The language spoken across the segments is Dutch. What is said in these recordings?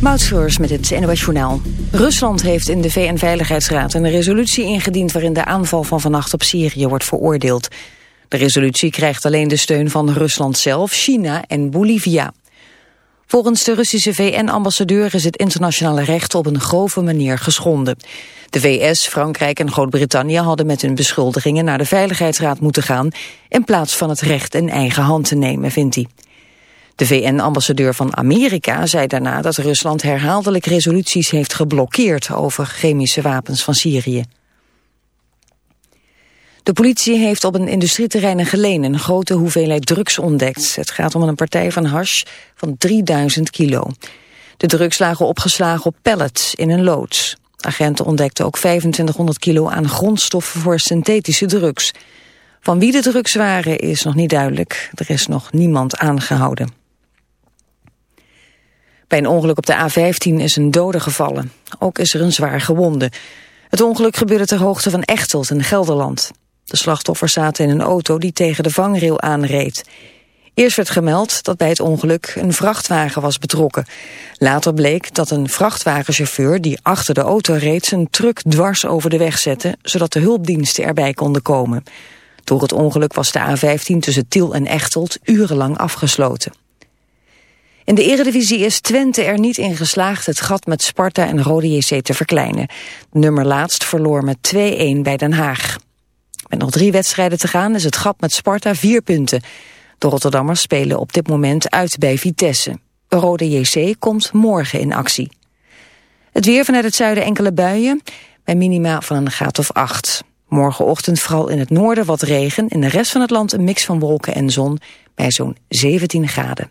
Moutschreurs met het NOS. Rusland heeft in de VN-veiligheidsraad een resolutie ingediend... waarin de aanval van vannacht op Syrië wordt veroordeeld. De resolutie krijgt alleen de steun van Rusland zelf, China en Bolivia. Volgens de Russische VN-ambassadeur is het internationale recht op een grove manier geschonden. De VS, Frankrijk en Groot-Brittannië hadden met hun beschuldigingen naar de Veiligheidsraad moeten gaan... in plaats van het recht in eigen hand te nemen, vindt hij. De VN-ambassadeur van Amerika zei daarna dat Rusland herhaaldelijk resoluties heeft geblokkeerd over chemische wapens van Syrië. De politie heeft op een industrieterrein in Geleen een grote hoeveelheid drugs ontdekt. Het gaat om een partij van hash van 3000 kilo. De drugs lagen opgeslagen op pallets in een loods. Agenten ontdekten ook 2500 kilo aan grondstoffen voor synthetische drugs. Van wie de drugs waren is nog niet duidelijk. Er is nog niemand aangehouden. Bij een ongeluk op de A15 is een dode gevallen. Ook is er een zwaar gewonde. Het ongeluk gebeurde ter hoogte van Echtelt in Gelderland. De slachtoffers zaten in een auto die tegen de vangrail aanreed. Eerst werd gemeld dat bij het ongeluk een vrachtwagen was betrokken. Later bleek dat een vrachtwagenchauffeur die achter de auto reed... zijn truck dwars over de weg zette, zodat de hulpdiensten erbij konden komen. Door het ongeluk was de A15 tussen Tiel en Echtelt urenlang afgesloten. In de eredivisie is Twente er niet in geslaagd het gat met Sparta en Rode JC te verkleinen. Nummer laatst verloor met 2-1 bij Den Haag. Met nog drie wedstrijden te gaan is het gat met Sparta vier punten. De Rotterdammers spelen op dit moment uit bij Vitesse. Rode JC komt morgen in actie. Het weer vanuit het zuiden enkele buien, bij minima van een graad of acht. Morgenochtend vooral in het noorden wat regen, in de rest van het land een mix van wolken en zon bij zo'n 17 graden.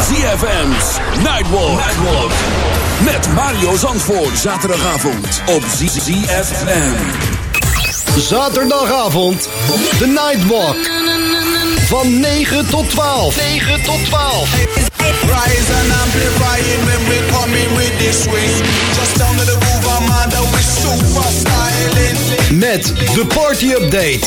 ZFM's Nightwalk. Nightwalk. Met Mario Zandvoort. Zaterdagavond op ZFM. Zaterdagavond. The Nightwalk. Van 9 tot 12. 9 tot 12. Rise and amplifying when we coming with this swing. Just down to the groove, I'm under with super styling. Met de party update.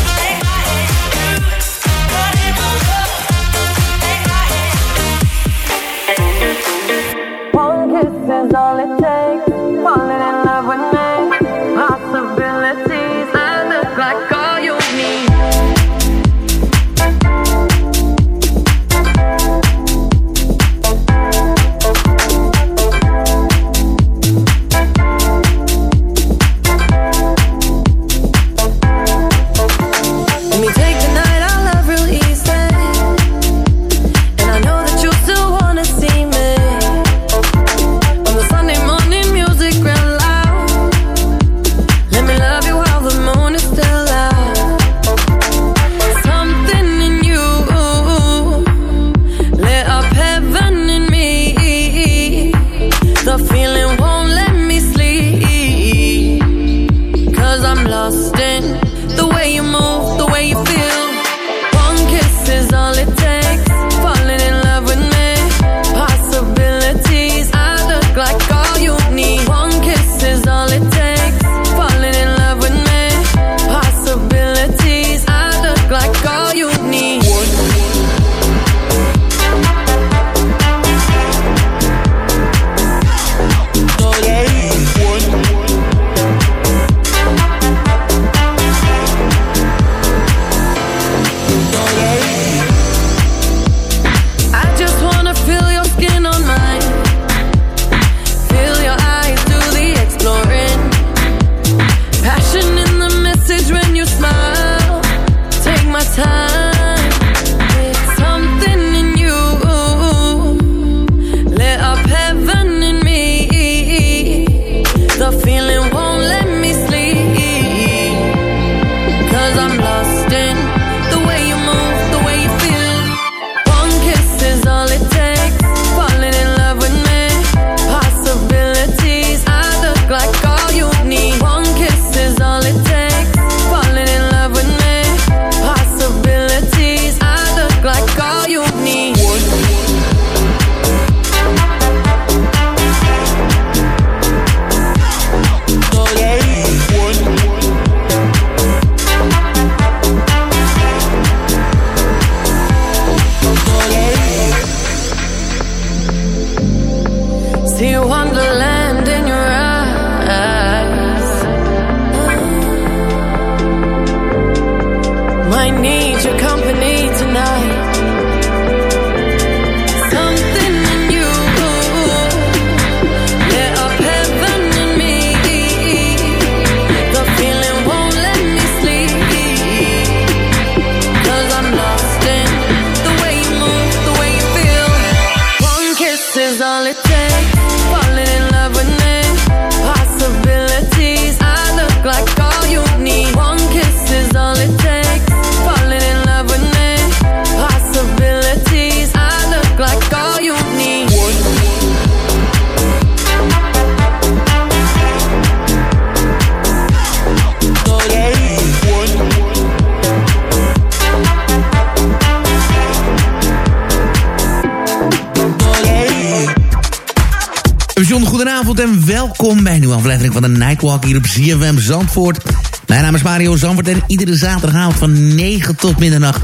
Welkom bij een nieuwe aflevering van de Nightwalk hier op ZFM Zandvoort. Mijn naam is Mario Zandvoort en iedere zaterdagavond van 9 tot middernacht.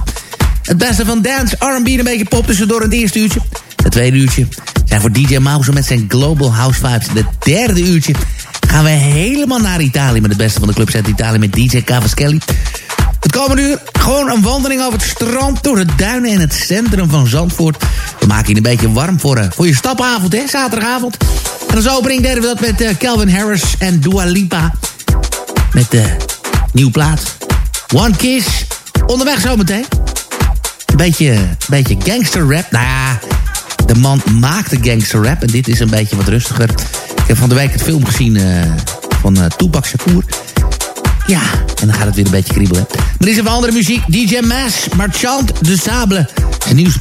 Het beste van dance, R&B en een beetje pop tussendoor het eerste uurtje. Het tweede uurtje zijn voor DJ Mouse met zijn Global House Vibes. Het derde uurtje gaan we helemaal naar Italië met het beste van de clubs uit Italië met DJ Cavaschelli. Het komende uur gewoon een wandeling over het strand... door de duinen en het centrum van Zandvoort. We maken je een beetje warm voor, uh, voor je stapavond, hè, zaterdagavond. En als opening deden we dat met uh, Calvin Harris en Dua Lipa. Met de uh, nieuwe plaat. One Kiss. Onderweg zometeen. Een beetje, beetje gangster rap. Nou ja, de man maakte gangster rap. En dit is een beetje wat rustiger. Ik heb van de week het film gezien van Tupac Shakur... Ja, en dan gaat het weer een beetje kriebelen. Maar dit is even andere muziek. DJ Mass, Marchand de Sable. Zijn nieuwste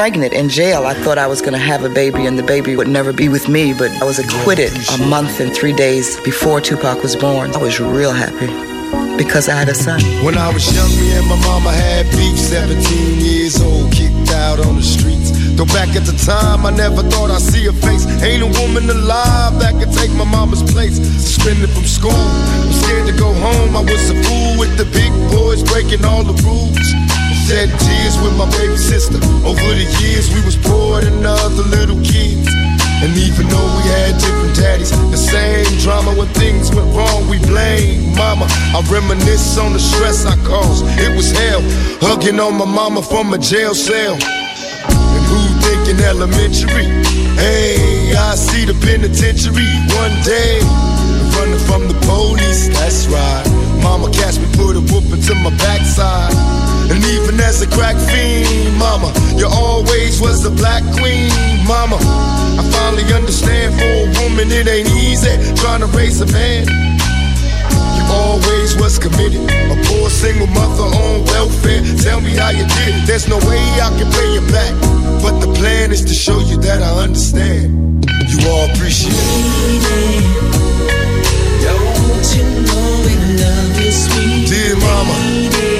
pregnant in jail, I thought I was going to have a baby and the baby would never be with me, but I was acquitted a month and three days before Tupac was born. I was real happy because I had a son. When I was young, me and my mama had beef, 17 years old, kicked out on the streets. Though back at the time, I never thought I'd see a face. Ain't a woman alive that could take my mama's place. Suspended from school, I'm scared to go home. I was a fool with the big boys breaking all the rules. Shed tears with my baby sister. Over the years, we was poor than other little kids. And even though we had different daddies, the same drama when things went wrong, we blame mama. I reminisce on the stress I caused. It was hell, hugging on my mama from a jail cell. And who thinking elementary? Hey, I see the penitentiary one day. Running from the police, that's right. Mama catch me, put a whoop into my backside. And even as a crack fiend, mama, you always was the black queen, mama. I finally understand for a woman it ain't easy trying to raise a man. You always was committed, a poor single mother on welfare. Tell me how you did it. There's no way I can pay you back, but the plan is to show you that I understand. You all appreciate it. Don't you know we love you, sweet Dear mama.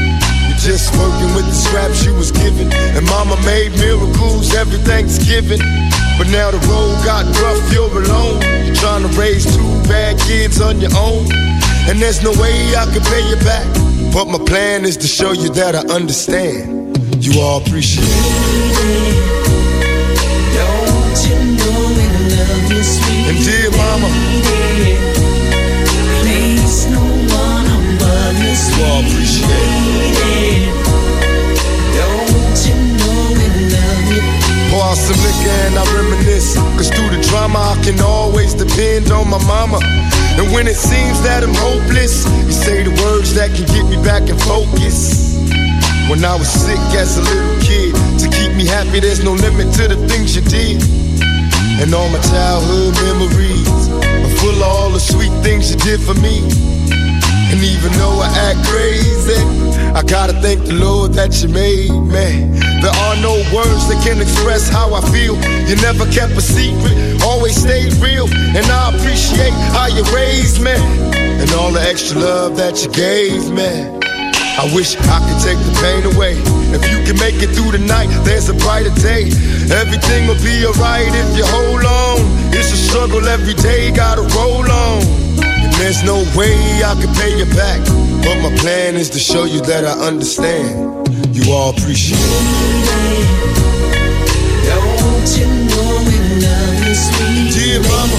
Just working with the scraps you was given. And mama made miracles every Thanksgiving. But now the road got rough, you're alone. You're trying to raise two bad kids on your own. And there's no way I can pay you back. But my plan is to show you that I understand. You all appreciate it. When it seems that I'm hopeless, you say the words that can get me back in focus. When I was sick as a little kid, to keep me happy, there's no limit to the things you did. And all my childhood memories are full of all the sweet things you did for me. And even though I act crazy, I gotta thank the Lord that you made me. There are no words that can express how I feel. You never kept a secret, always stayed real. And I appreciate how you raised me. And all the extra love that you gave me. I wish I could take the pain away. If you can make it through the night, there's a brighter day. Everything will be alright if you hold on. It's a struggle every day, gotta roll on. There's no way I can pay you back. But my plan is to show you that I understand. You all appreciate it. Don't you know love you, sweet Dear mama,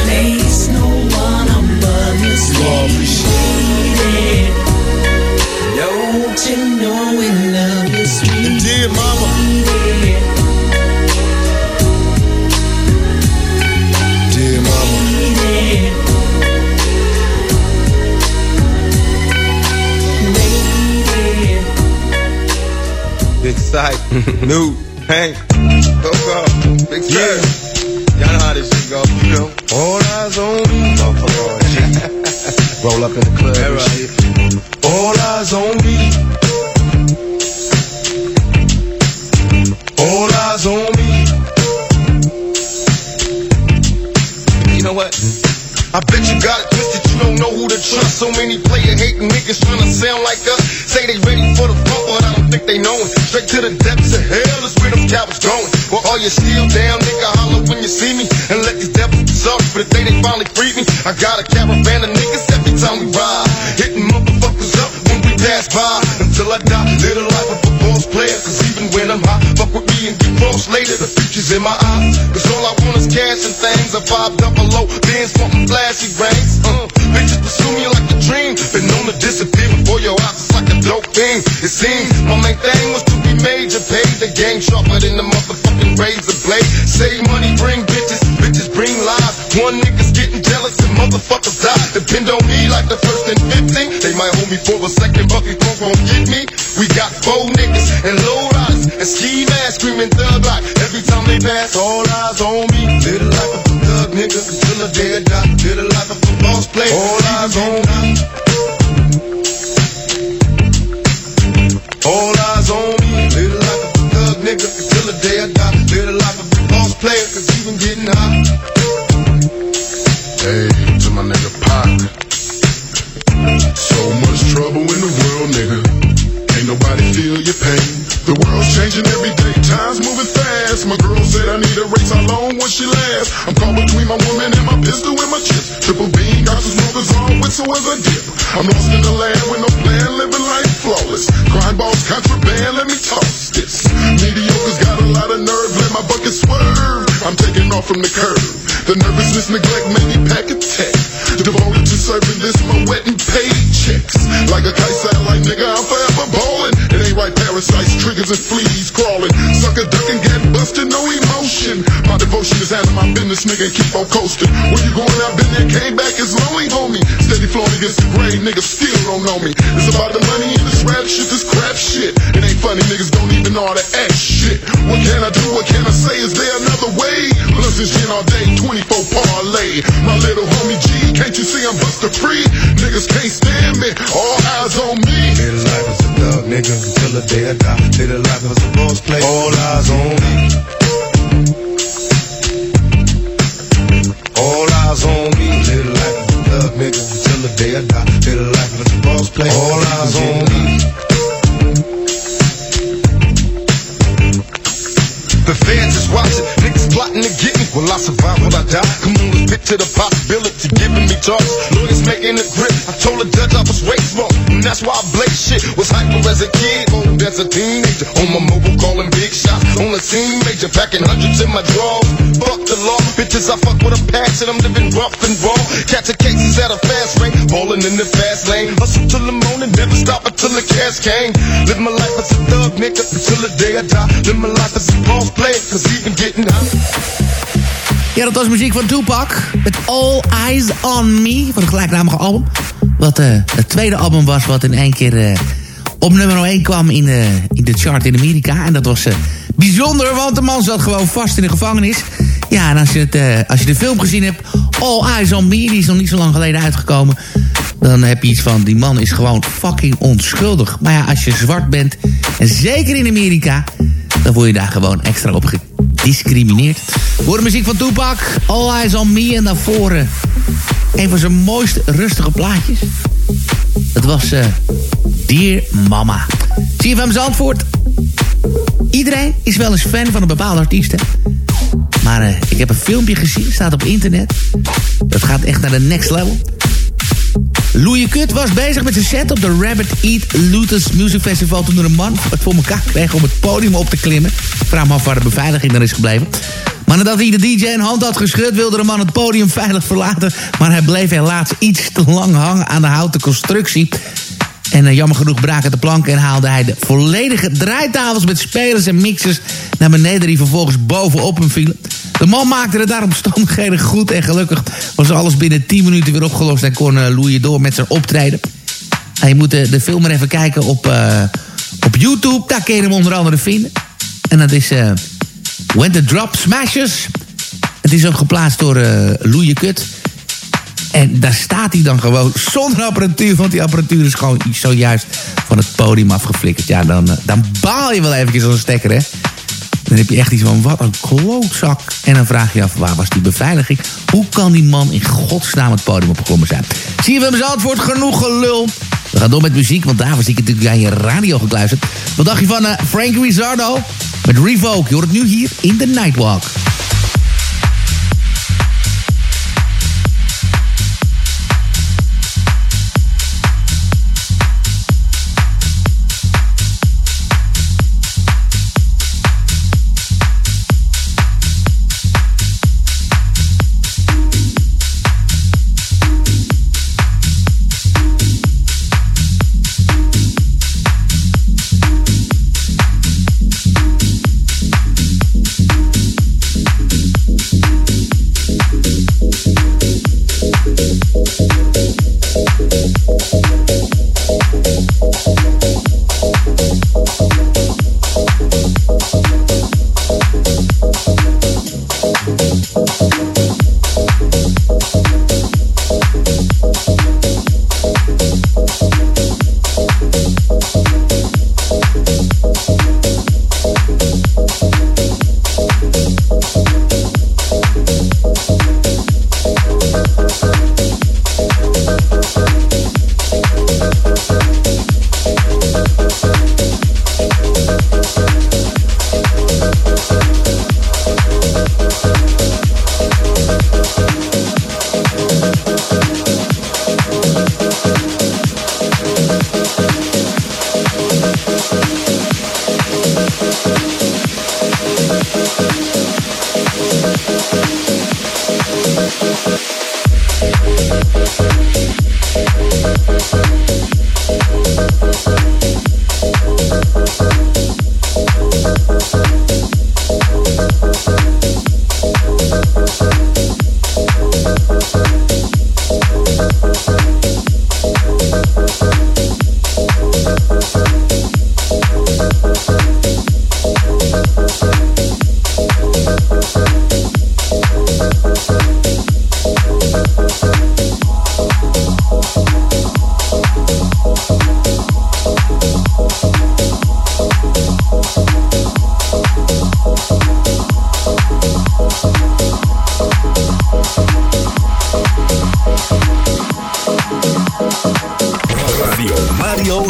Place no one above you, you all appreciate sweet Don't you know love it. sweet dear mama, Big sight, new, Hank, Coco, Big Sir. Y'all know how this shit go, you know. All eyes on me, motherfucker. Roll up in the club and shit. All eyes on me. All eyes on me. You know what? I bet you got it twisted, you don't know who to trust. So many player hating niggas trying to sound like us. I. Straight to the depths of hell is where them cowards going. Well, all you still down, nigga? Holler when you see me. And let these devils be sorry for the day they finally freed me. I got a caravan of niggas every time we ride. Hitting motherfuckers up when we pass by. Until I die, live the life of a boss player. Cause even when I'm high, fuck with me and get cross later. The future's in my eyes. Cause all I want is cash and things. A five double low, bands wanting flashy rings. Uh, bitches pursue me like. It seems my main thing was to be major. Paid the game sharper than the motherfucking razor blade. Save money, bring bitches. Bitches bring lies. One nigga's getting jealous and motherfuckers die. Depend on me like the first and 15. They might hold me for a second, but before gon' get me. We got four niggas and low riders and ski masks screaming thug like every time they pass. All eyes on me. Live the life of a thug nigga until the day I die. Live the life of a boss player. All eyes on me. Player, cause you been getting hot. Hey, to my nigga Pac. So much trouble in the world, nigga. Ain't nobody feel your pain. The world's changing every day, time's moving fast. My girl said I need a race, how long will she last? I'm caught between my woman and my pistol and my chips. Triple beam, got some smokers on, whistle as a dip. I'm lost in the land with no plan, living life flawless. Crime balls, contraband, let me toss this. Mediocre's got a lot of nerve, let my bucket. I'm taking off from the curb. The nervousness, neglect made me pack a tech. Devoted to serving this, my wet and paychecks. Like a kite satellite, nigga, I'm forever ballin'. It ain't right, parasites, triggers and fleas crawling. Sucker ducking, get busted, no emotion. My devotion is out of my business, nigga, keep on coasting. Where you going, I've been there, came back, it's lonely, homie. Steady flowing against the grain, niggas still don't know me. It's about the money and this rap shit, this crap shit. It ain't funny, niggas don't even know how to act shit. What can I do, what can I say, is there another way? Plus this gin all day, 24 parlay. My little homie G, can't you see I'm buster free? Niggas can't stand me, all eyes on me. Life as a thug nigga until the day I die. Live the life a boss player. All eyes on me. All eyes on me. Live the life as a thug nigga until the day I die. Live the life a boss player. All eyes on me. The fans is watching, niggas plotting to get me. Will I survive? Will I die? Come on, let's picture the possibility, giving me talks. Lawyers making a grip. I told the judge I was raised wrong, and that's why I blaze shit. Was hyper as a kid, old as a teenager. On my mobile, calling big shots. On the scene, major, packing hundreds in my drawers. Fuck the law, bitches, I fuck with a passion. I'm living rough and raw. Catching cases at a fast rate, balling in the fast lane. Hustle till the morning, never stop until the cash came. Live my life as a thug, nigga, until the day I die. Live my life as a boss player, Ja, dat was muziek van Tupac. Met All Eyes on Me. Van het gelijknamige album. Wat eh, het tweede album was wat in één keer eh, op nummer 1 kwam in de, in de chart in Amerika. En dat was eh, bijzonder, want de man zat gewoon vast in de gevangenis. Ja, en als je, het, eh, als je de film gezien hebt, All Eyes on Me, die is nog niet zo lang geleden uitgekomen. Dan heb je iets van, die man is gewoon fucking onschuldig. Maar ja, als je zwart bent, en zeker in Amerika, dan je daar gewoon extra op gediscrimineerd. Voor de muziek van Tupac, All Eyes on Me. En daarvoor eh, een van zijn mooist rustige plaatjes. Dat was eh Dear Mama. CFM Zandvoort. Iedereen is wel eens fan van een bepaalde artiest, hè? Maar eh, ik heb een filmpje gezien, staat op internet. Dat gaat echt naar de next level. Louis Kut was bezig met zijn set op de Rabbit Eat Lotus Music Festival... toen er een man het voor elkaar kreeg om het podium op te klimmen. Ik vraag me af waar de beveiliging dan is gebleven. Maar nadat hij de DJ een hand had geschud... wilde de man het podium veilig verlaten... maar hij bleef helaas iets te lang hangen aan de houten constructie... En eh, jammer genoeg braken de planken en haalde hij de volledige draaitafels met spelers en mixers naar beneden die vervolgens bovenop hem vielen. De man maakte het daar omstandigheden goed en gelukkig was alles binnen 10 minuten weer opgelost en kon uh, door met zijn optreden. En je moet de, de film maar even kijken op, uh, op YouTube, daar kun je hem onder andere vinden. En dat is uh, When the Drop Smashes. Het is ook geplaatst door Louis Kut. En daar staat hij dan gewoon zonder apparatuur. Want die apparatuur is gewoon zojuist van het podium afgeflikkerd. Ja, dan, dan baal je wel eventjes als een stekker, hè. Dan heb je echt iets van, wat een klootzak. En dan vraag je je af, waar was die beveiliging? Hoe kan die man in godsnaam het podium opgeklommen zijn? Zie je, we hebben antwoord genoeg gelul. We gaan door met muziek, want daarvoor zie ik natuurlijk aan je radio gekluisterd. Wat dacht je van uh, Frank Rizzardo met Revoke? Je hoort het nu hier in de Nightwalk.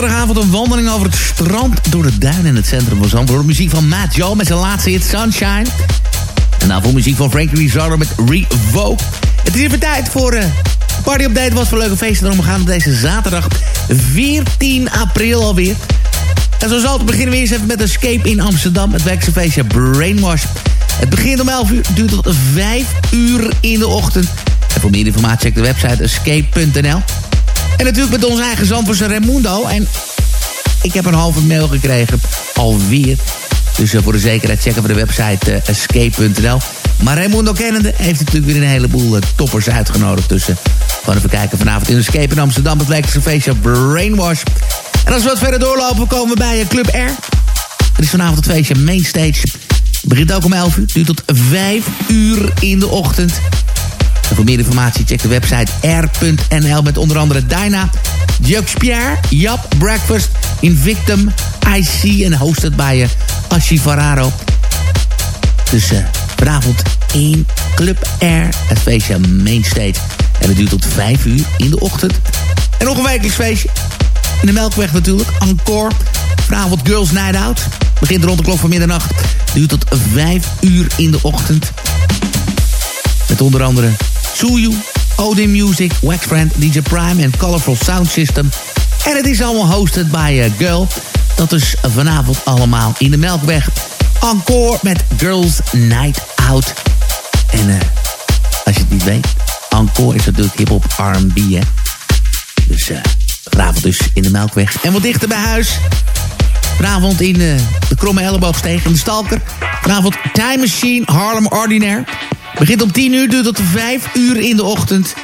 Zaterdagavond een wandeling over het strand... door de duinen in het centrum van Zandvoort. Muziek van Matt Joe met zijn laatste hit Sunshine. En daarvoor muziek van Frankie Rizzardo met Revoke. Het is even tijd voor uh, Party Update. Wat voor leuke feesten erom gaan op deze zaterdag 14 april alweer. En zoals altijd beginnen we eerst even met Escape in Amsterdam. Het wekse feestje Brainwash. Het begint om 11 uur, duurt tot 5 uur in de ochtend. En voor meer informatie check de website escape.nl. En natuurlijk met onze eigen zandvoortse Raimundo. En ik heb een halve mail gekregen, alweer. Dus uh, voor de zekerheid checken we de website uh, escape.nl. Maar Raimundo kennende heeft natuurlijk weer een heleboel uh, toppers uitgenodigd. Dus gewoon even kijken vanavond in Escape in Amsterdam. Het wekelijkse feestje Brainwash. En als we wat verder doorlopen, komen we bij Club R. Het is vanavond het feestje Mainstage. Het begint ook om 11 uur, duurt tot 5 uur in de ochtend. En voor meer informatie check de website r.nl met onder andere Dyna, Jux Pierre, Jap, Breakfast, Invictum, IC en hosted bij uh, Ashi. Dus uh, vanavond in Club Air, het feestje Mainstage. En het duurt tot 5 uur in de ochtend. En nog een wekelijks feestje. In de Melkweg natuurlijk, Encore. Vanavond Girls Night Out. Begint rond de klok van middernacht. Duurt tot 5 uur in de ochtend. Met onder andere Suyu, Odin Music, Waxfriend, DJ Prime en Colorful Sound System. En het is allemaal hosted bij uh, Girl. Dat is vanavond allemaal in de Melkweg. Encore met Girls Night Out. En uh, als je het niet weet, Encore is natuurlijk hip-hop R&B, hè. Dus uh, vanavond dus in de Melkweg. En wat dichter bij huis. Vanavond in uh, de Kromme Elleboogsteeg in de Stalker. Vanavond Time Machine Harlem Ordinaire. Begint om 10 uur, duurt tot 5 uur in de ochtend.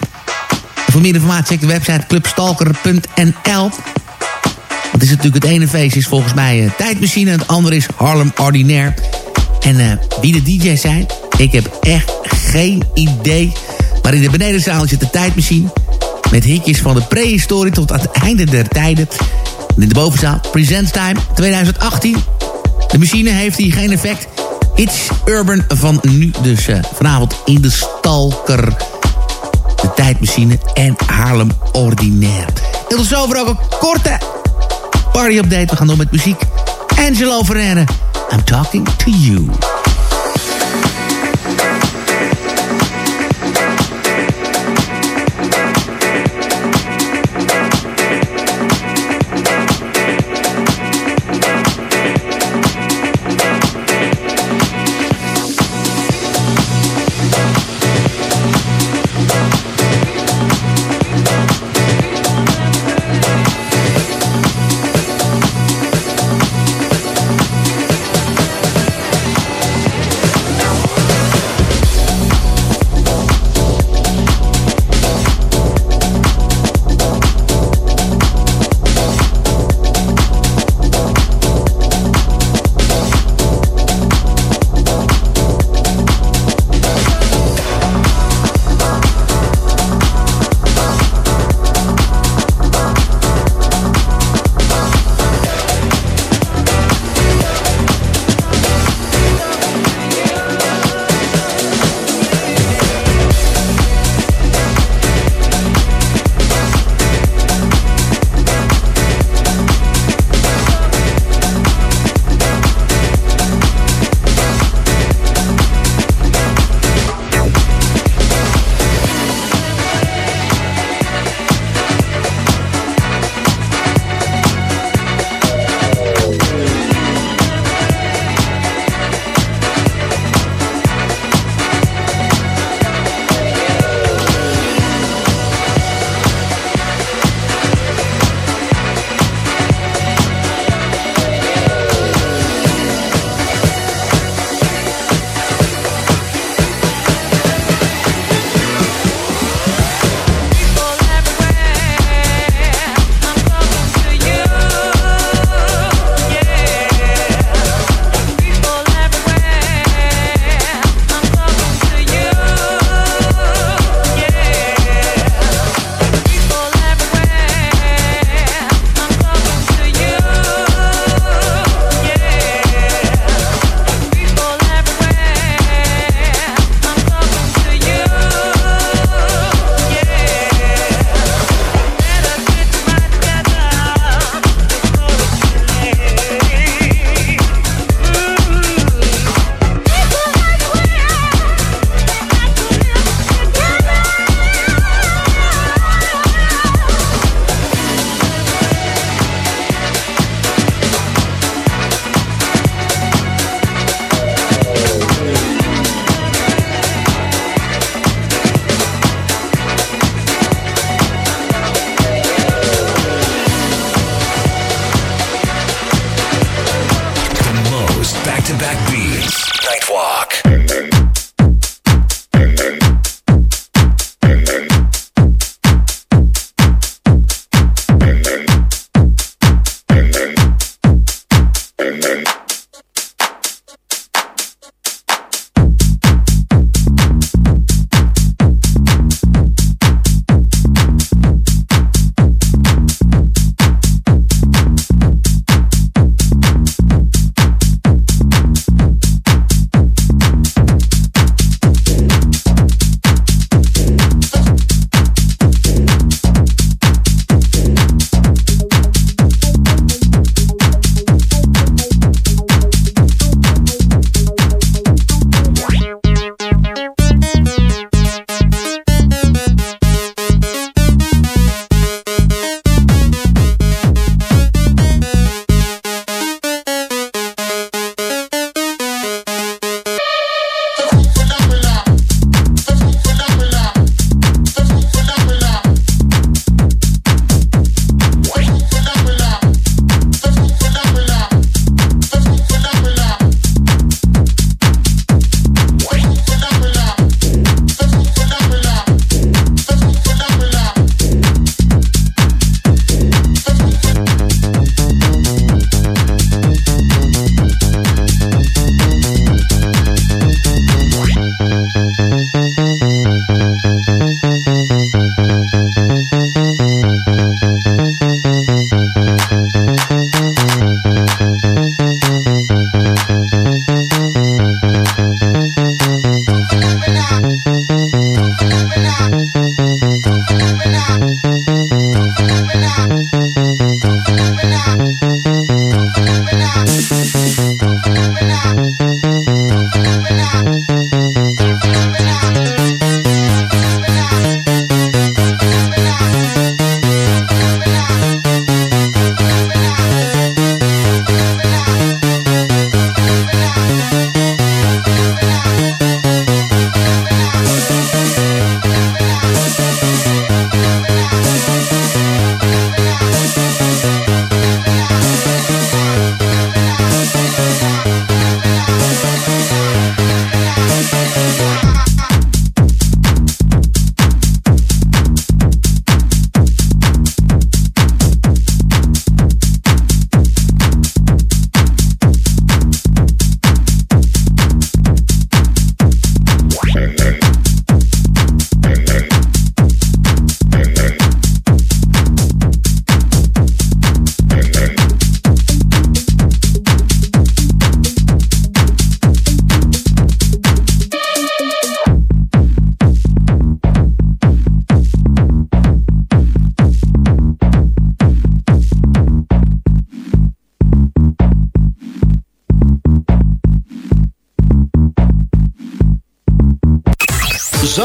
En voor meer informatie check de website clubstalker.nl. Het is natuurlijk het ene feest is volgens mij uh, Tijdmachine... en het andere is Harlem Ordinaire. En uh, wie de DJ's zijn, ik heb echt geen idee. Maar in de benedenzaal zit de Tijdmachine... met hitjes van de prehistorie tot aan het einde der tijden. En in de bovenzaal, Presents Time 2018. De machine heeft hier geen effect... It's Urban van nu. Dus uh, vanavond in de Stalker. De tijdmachine en Haarlem Ordinaire. En tot zover ook een korte party update. We gaan door met muziek. Angelo Ferrere. I'm talking to you.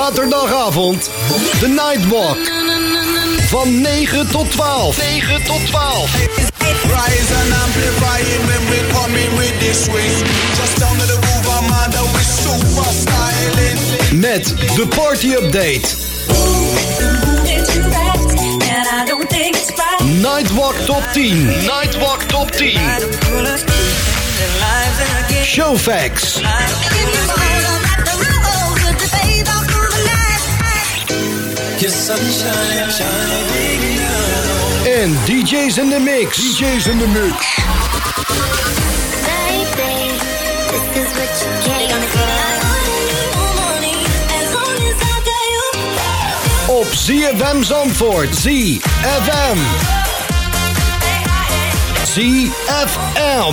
Zaterdagavond, de Nightwalk. Van 9 tot 12. 9 tot 12. Rise and amplify it when we coming with this swing. Just down to the groove, I'm super styling. Met de party update. Nightwalk top 10. Nightwalk top 10. Showfax. En DJ's in the mix. DJ's in the mix. Op ZFM Zandvoort. ZFM.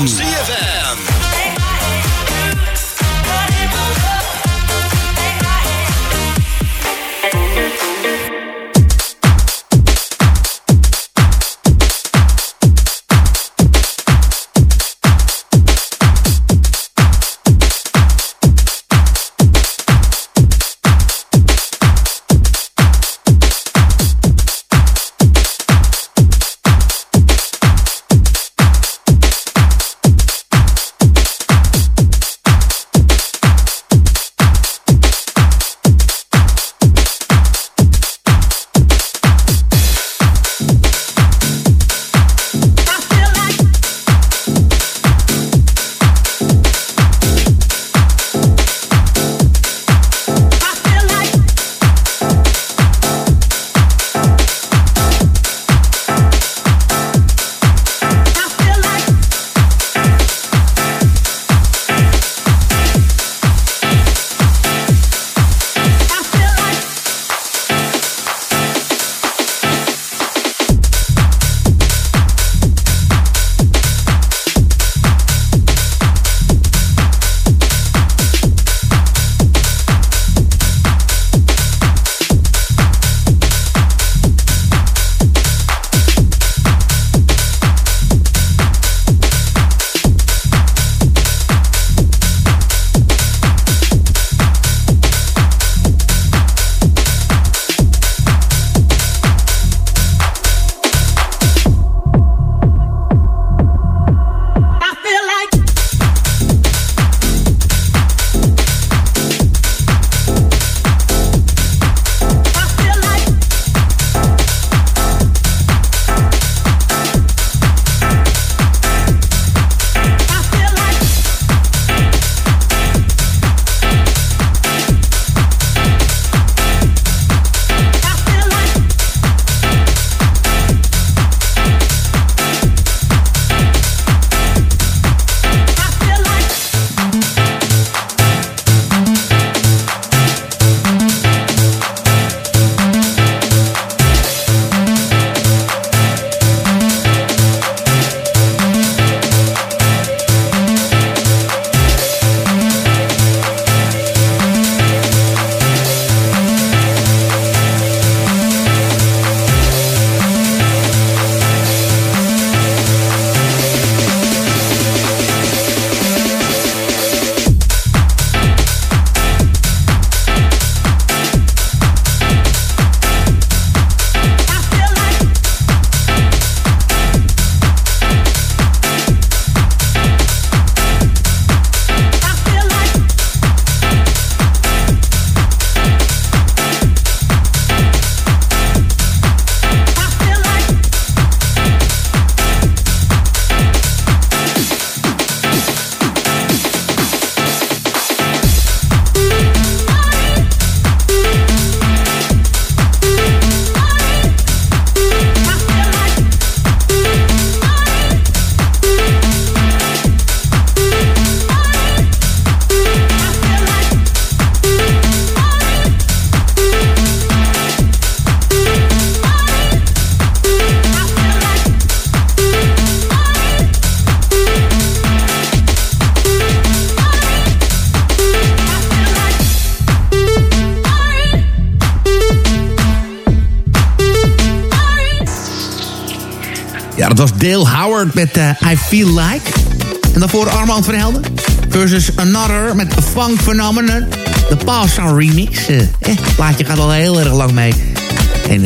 ZFM. Feel Like. En daarvoor Armand van. Versus Another met Funk Phenomenon. De Pulsar remix. Uh, eh, plaatje gaat al heel erg lang mee. En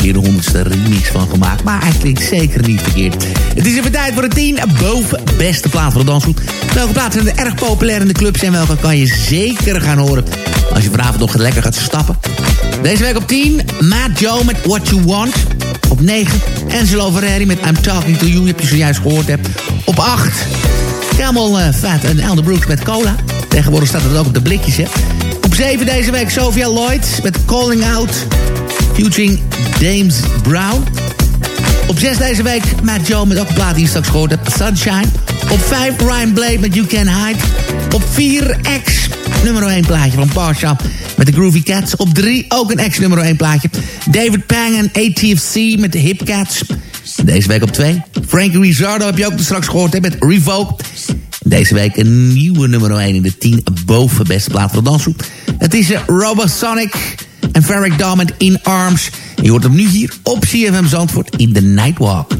hier de honderdste remix van gemaakt. Maar klinkt zeker niet verkeerd. Het is even tijd voor de 10 boven beste plaat voor de dansgroep. Welke plaatsen zijn er erg populair in de clubs en welke kan je zeker gaan horen als je vanavond nog lekker gaat stappen. Deze week op 10, Matt Joe met What You Want. Op 9, Angelo Ferreri met I'm Talking To You, heb je zojuist gehoord hebt. Op 8, Camel uh, Fat en Elder Brooks met Cola. Tegenwoordig staat het ook op de blikjes, hè. Op 7 deze week Sophia Lloyd met Calling Out, featuring James Brown. Op 6 deze week Matt Joe met ook een plaat die je straks gehoord hebt, Sunshine. Op 5 Ryan Blade met You Can Hide. Op 4 X, nummer 1 plaatje van Parsha met de Groovy Cats. Op 3 ook een X nummer 1 plaatje. David Pang en ATFC met de Hip Cats. Deze week op 2. Frankie Rizzardo heb je ook straks gehoord met Revoke. Deze week een nieuwe nummer 1 in de 10 boven beste plaat voor de. Het is uh, Robosonic en Ferric Diamond In Arms. Je hoort hem nu hier op CFM Zandvoort in The Nightwalk.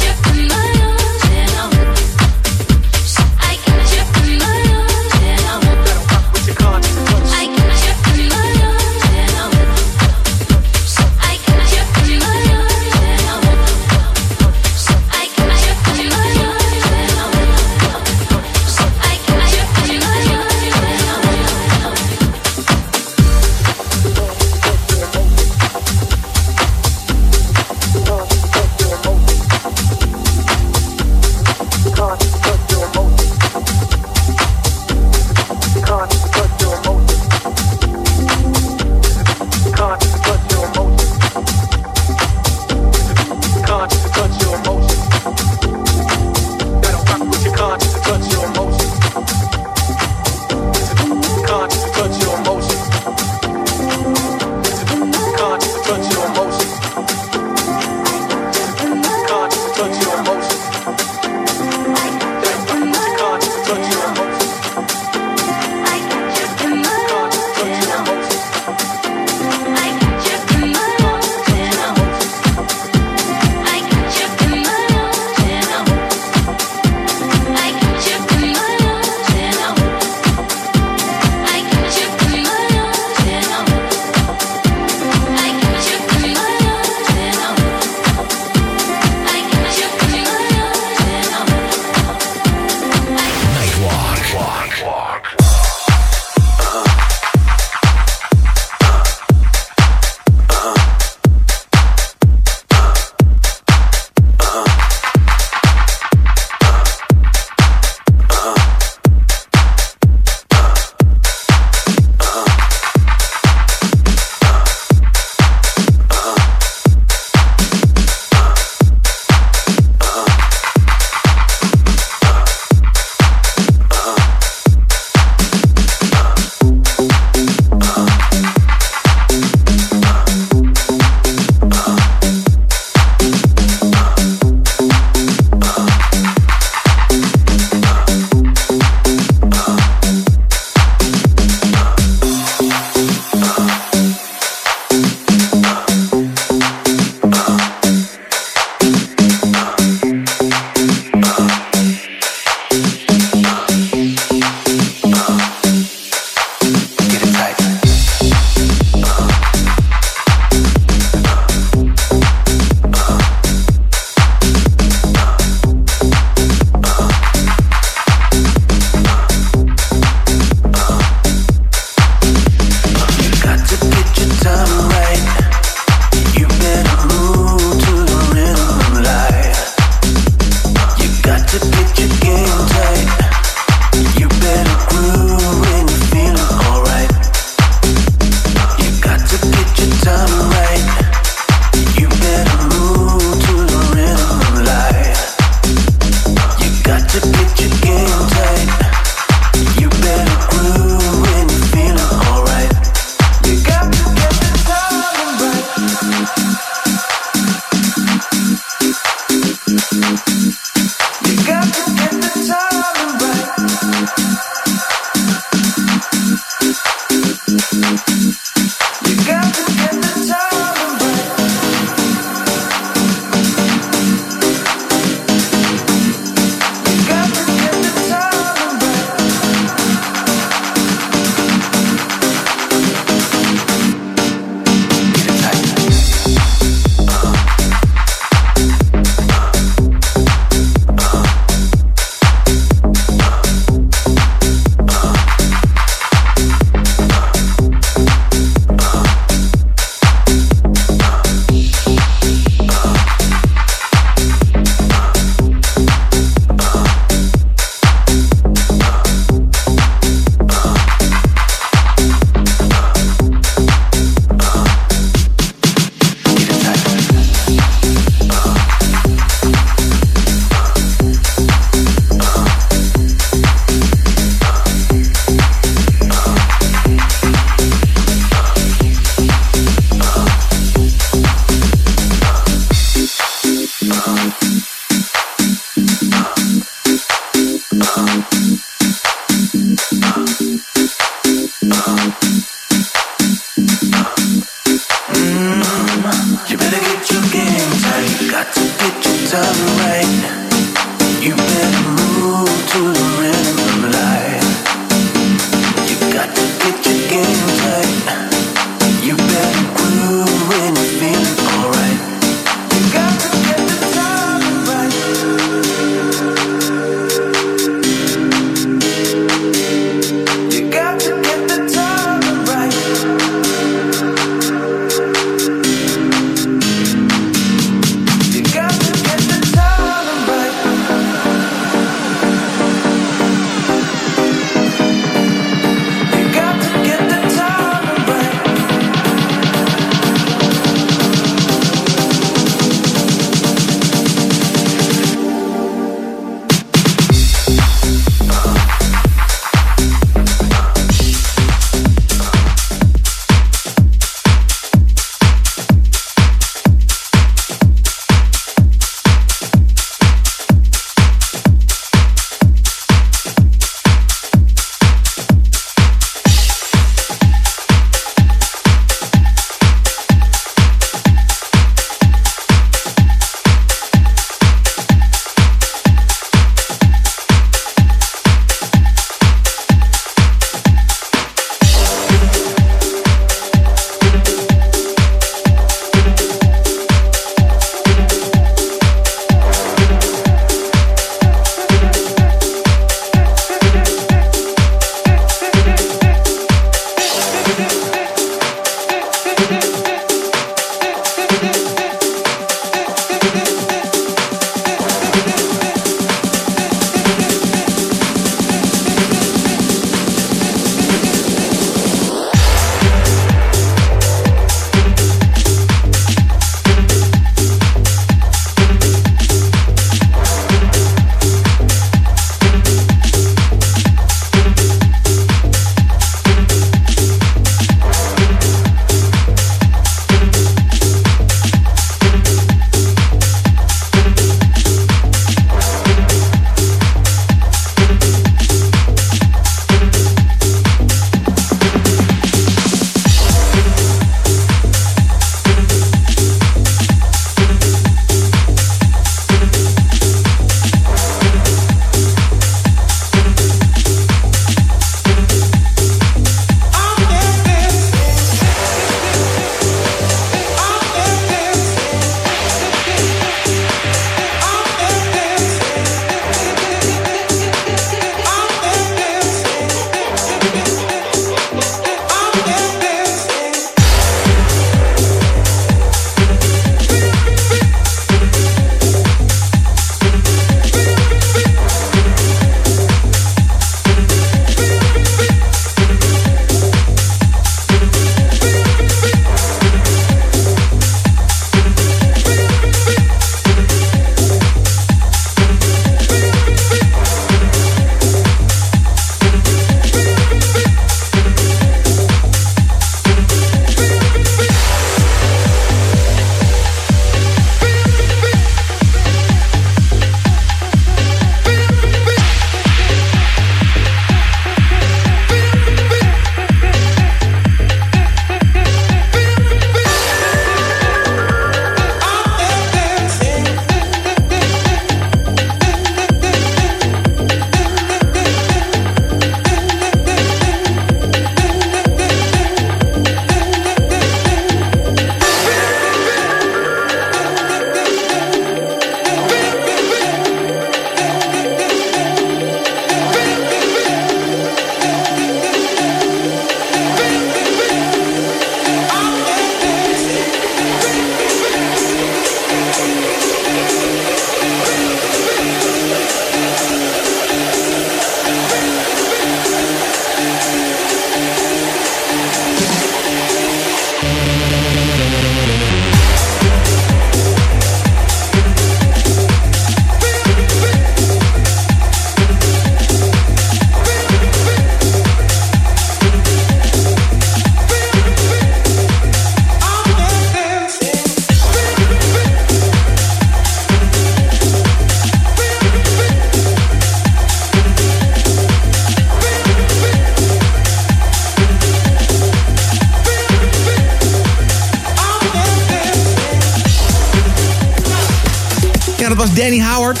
Danny Howard.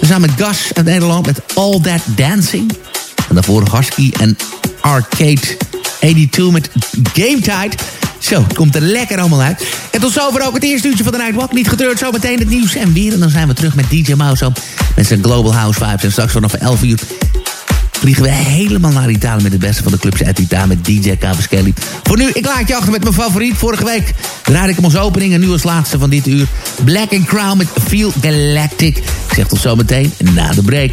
Samen met Gus uit Nederland met All That Dancing. En daarvoor Husky en Arcade 82 met Game Tide. Zo, het komt er lekker allemaal uit. En tot zover ook het eerste uurtje van de Nightwalk. Niet getreurd, zometeen het nieuws en weer. En dan zijn we terug met DJ Mouse met zijn Global House Vibes. En straks vanaf 11 uur vliegen we helemaal naar Italië... met de beste van de clubs uit Italië met DJ Cavaschelli. Voor nu, ik laat je achter met mijn favoriet. Vorige week draaide ik hem als opening en nu als laatste van dit uur... Black and Crown met Feel Galactic. Ik zeg tot zometeen na de break.